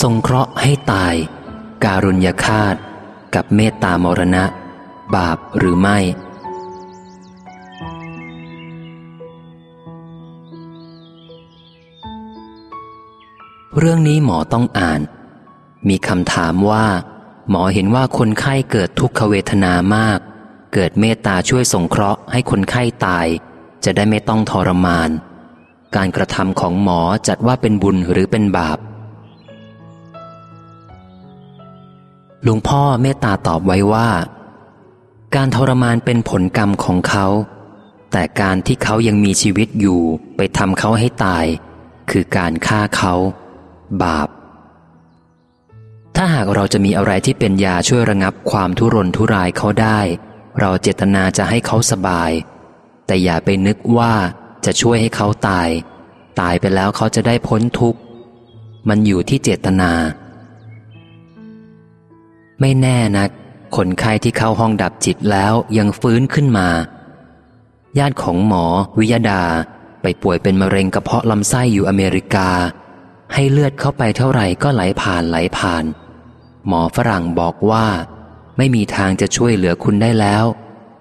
ทรงเคราะห์ให้ตาย การุญยฆาต กับเมตตามรณะ บาปหรือไม่ เรื่องนี้หมอต้องอ่าน มีคำถามว่า หมอเห็นว่าคนไข้เกิดทุกขเวทนามาก เกิดเมตตาช่วยสงเคราะห์ให้คนไข้ตาย จะได้ไม่ต้องทรมาน การกระทำของหมอจัดว่าเป็นบุญหรือเป็นบาป หลวงพ่อเมตตาตอบไว้ว่า การทรมานเป็นผลกรรมของเขา แต่การที่เขายังมีชีวิตอยู่ไปทำเขาให้ตาย คือการฆ่าเขา บาป ถ้าหากเราจะมีอะไรที่เป็นยาช่วยระงับความทุรนทุรายเขาได้ เราเจตนาจะให้เขาสบาย แต่อย่าไปนึกว่าจะช่วยให้เขาตาย ตายไปแล้วเขาจะได้พ้นทุกข์ มันอยู่ที่เจตนา ไม่แน่นัก คนไข้ที่เข้าห้องดับจิตแล้วยังฟื้นขึ้นมา ญาติของหมอ วิยดา ไปป่วยเป็นมะเร็งกระเพาะลำไส้อยู่อเมริกา ให้เลือดเข้าไปเท่าไหร่ก็ไหลผ่านไหลผ่าน หมอฝรั่งบอกว่า ไม่มีทางจะช่วยเหลือคุณได้แล้ว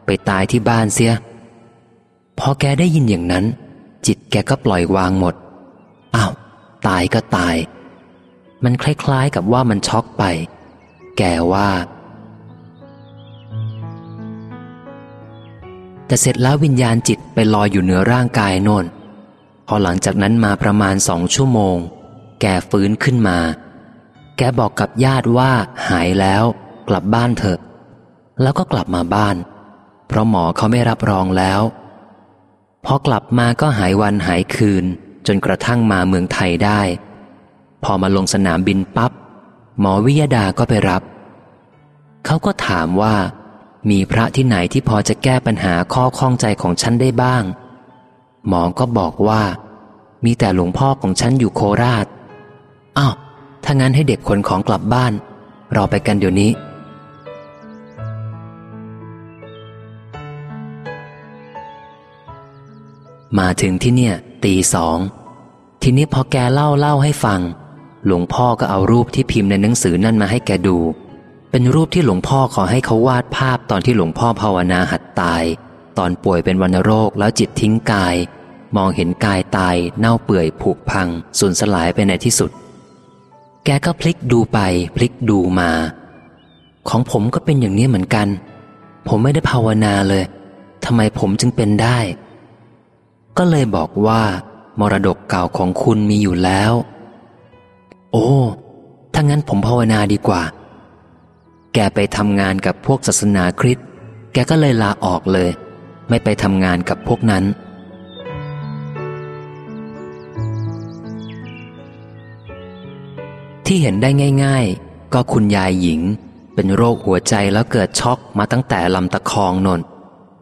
ไปตายที่บ้านเสีย พอแกได้ยินอย่างนั้น จิตแกก็ปล่อยวางหมดอ้าวตายก็ตาย มันคล้ายๆกับว่ามันช็อกไป แกว่า แต่เสร็จแล้ววิญญาณจิตไปลอยอยู่เหนือร่างกายโน่น พอหลังจากนั้นมาประมาณสองชั่วโมง แกฟื้นขึ้นมา แกบอกกับญาติว่าหายแล้ว กลับบ้านเถอะ แล้วก็กลับมาบ้าน เพราะหมอเขาไม่รับรองแล้วพอกลับมาก็หายวันหายคืนจนกระทั่งมาเมืองไทยได้ พอมาลงสนามบินปับ๊บ หมอวิยดาก็ไปรับ เขาก็ถามว่า มีพระที่ไหนที่พอจะแก้ปัญหาข้อข้องใจของฉันได้บ้าง หมอก็บอกว่า มีแต่หลวงพ่อของฉันอยู่โคราชอ้าวถ้างั้นให้เด็กขนของกลับบ้านรอไปกันเดี๋ยวนี้ มาถึงที่เนี่ย ตีสอง ทีนี้พอแกเล่าเล่าให้ฟัง หลวงพ่อก็เอารูปที่พิมพ์ในหนังสือนั่นมาให้แกดู เป็นรูปที่หลวงพ่อขอให้เขาวาดภาพตอนที่หลวงพ่อภาวนาหัดตาย ตอนป่วยเป็นวัณโรคแล้วจิตทิ้งกาย มองเห็นกายตาย เน่าเปื่อยผุพัง สูญสลายไปในที่สุด แกก็พลิกดูไปพลิกดูมา ของผมก็เป็นอย่างนี้เหมือนกัน ผมไม่ได้ภาวนาเลยทำไมผมจึงเป็นได้ ก็เลยบอกว่า มรดกเก่าของคุณมีอยู่แล้ว โอ้ ถ้างั้นผมภาวนาดีกว่า แกไปทำงานกับพวกศาสนาคริสต์ แกก็เลยลาออกเลย ไม่ไปทำงานกับพวกนั้น ที่เห็นได้ง่าย ๆ ก็คุณยายหญิง เป็นโรคหัวใจแล้วเกิดช็อกมาตั้งแต่ลำตะคองนน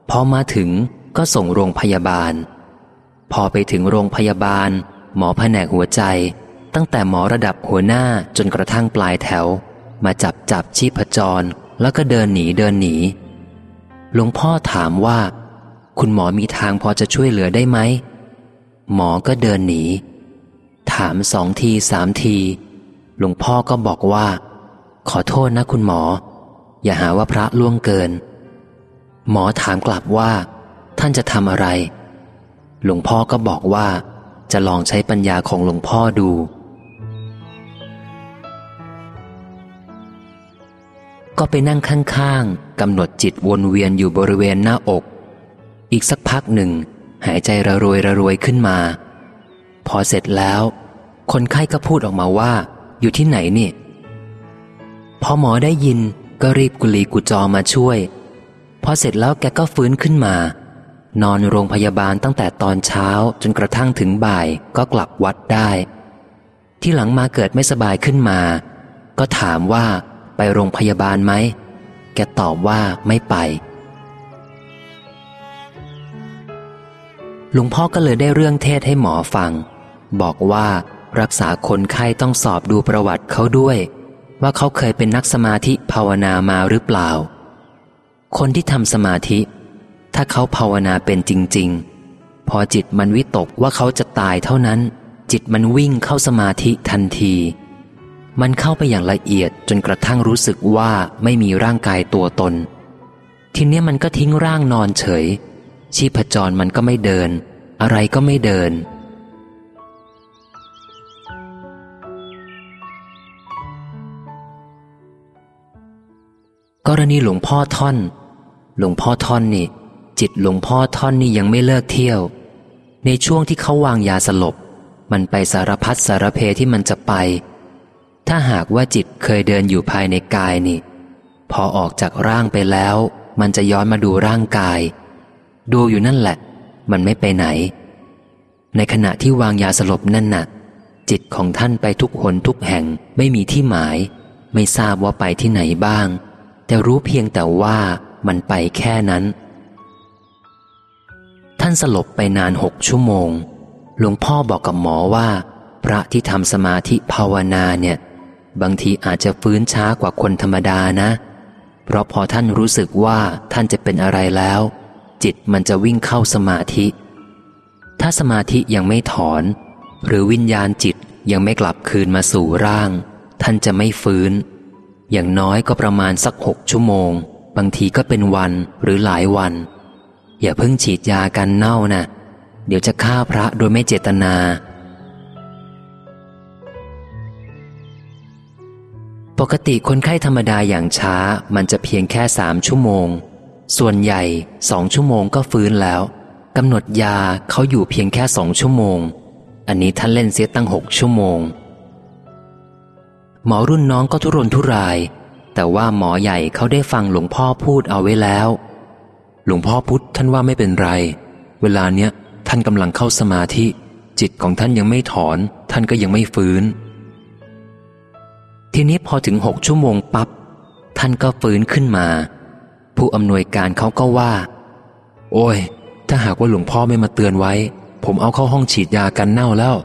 พอมาถึงก็ส่งโรงพยาบาล พอไปถึงโรงพยาบาล หมอแผนกหัวใจ ตั้งแต่หมอระดับหัวหน้าจนกระทั่งปลายแถว มาจับจับชีพจร แล้วก็เดินหนีเดินหนี หลวงพ่อถามว่า คุณหมอมีทางพอจะช่วยเหลือได้ไหม หมอก็เดินหนี ถามสองทีสามที หลวงพ่อก็บอกว่า ขอโทษนะคุณหมอ อย่าหาว่าพระล่วงเกิน หมอถามกลับว่า ท่านจะทำอะไร หลวงพ่อก็บอกว่าจะลองใช้ปัญญาของหลวงพ่อดู ก็ไปนั่งข้างๆกำหนดจิตวนเวียนอยู่บริเวณหน้าอก อีกสักพักหนึ่ง หายใจระรวยระรวยขึ้นมา พอเสร็จแล้ว คนไข้ก็พูดออกมาว่า อยู่ที่ไหนนี่ พอหมอได้ยินก็รีบกุลีกุจอมาช่วย พอเสร็จแล้วแกก็ฟื้นขึ้นมา นอนโรงพยาบาลตั้งแต่ตอนเช้าจนกระทั่งถึงบ่ายก็กลับวัดได้ ที่หลังมาเกิดไม่สบายขึ้นมา ก็ถามว่า ไปโรงพยาบาลไหม แกตอบว่าไม่ไป หลวงพ่อก็เลยได้เรื่องเทศให้หมอฟัง บอกว่ารักษาคนไข้ต้องสอบดูประวัติเขาด้วย ว่าเขาเคยเป็นนักสมาธิภาวนามาหรือเปล่า คนที่ทำสมาธิ ถ้าเขาภาวนาเป็นจริง ๆ พอจิตมันวิตกว่าเขาจะตายเท่านั้น จิตมันวิ่งเข้าสมาธิทันที มันเข้าไปอย่างละเอียดจนกระทั่งรู้สึกว่าไม่มีร่างกายตัวตน ทีนี้มันก็ทิ้งร่างนอนเฉย ชีพจรมันก็ไม่เดิน อะไรก็ไม่เดิน กรณีหลวงพ่อท่อน หลวงพ่อท่อนนี่ จิตหลวงพ่อท่อนนี่ยังไม่เลิกเที่ยว ในช่วงที่เขาวางยาสลบ มันไปสารพัดสารเพที่มันจะไป ถ้าหากว่าจิตเคยเดินอยู่ภายในกายนี่ พอออกจากร่างไปแล้ว มันจะย้อนมาดูร่างกาย ดูอยู่นั่นแหละ มันไม่ไปไหน ในขณะที่วางยาสลบนั่นน่ะ จิตของท่านไปทุกหนทุกแห่งไม่มีที่หมาย ไม่ทราบว่าไปที่ไหนบ้าง แต่รู้เพียงแต่ว่ามันไปแค่นั้น ท่านสลบไปนานหกชั่วโมงหลวงพ่อบอกกับหมอว่า พระที่ทำสมาธิภาวนาเนี่ย บางทีอาจจะฟื้นช้ากว่าคนธรรมดานะ เพราะพอท่านรู้สึกว่าท่านจะเป็นอะไรแล้ว จิตมันจะวิ่งเข้าสมาธิ ถ้าสมาธิยังไม่ถอน หรือวิญญาณจิตยังไม่กลับคืนมาสู่ร่าง ท่านจะไม่ฟื้น อย่างน้อยก็ประมาณสักหกชั่วโมง บางทีก็เป็นวันหรือหลายวัน อย่าเพิ่งฉีดยากันเน่านะเดี๋ยวจะฆ่าพระโดยไม่เจตนา ปกติคนไข้ธรรมดาอย่างช้ามันจะเพียงแค่สามชั่วโมง ส่วนใหญ่สองชั่วโมงก็ฟื้นแล้วกำหนดยาเขาอยู่เพียงแค่สองชั่วโมง อันนี้ท่านเล่นเสียตั้งหกชั่วโมง หมอรุ่นน้องก็ทุรนทุราย แต่ว่าหมอใหญ่เขาได้ฟังหลวงพ่อพูดเอาไว้แล้ว หลวงพ่อพุธท่านว่าไม่เป็นไร เวลาเนี้ยท่านกำลังเข้าสมาธิ จิตของท่านยังไม่ถอน ท่านก็ยังไม่ฟื้น ทีนี้พอถึงหกชั่วโมงปับ๊บท่านก็ฟื้นขึ้นมา ผู้อำนวยการเขาก็ว่า โอ้ย ถ้าหากว่าหลวงพ่อไม่มาเตือนไว้ ผมเอาเข้าห้องฉีดยากันเน่าแล้ว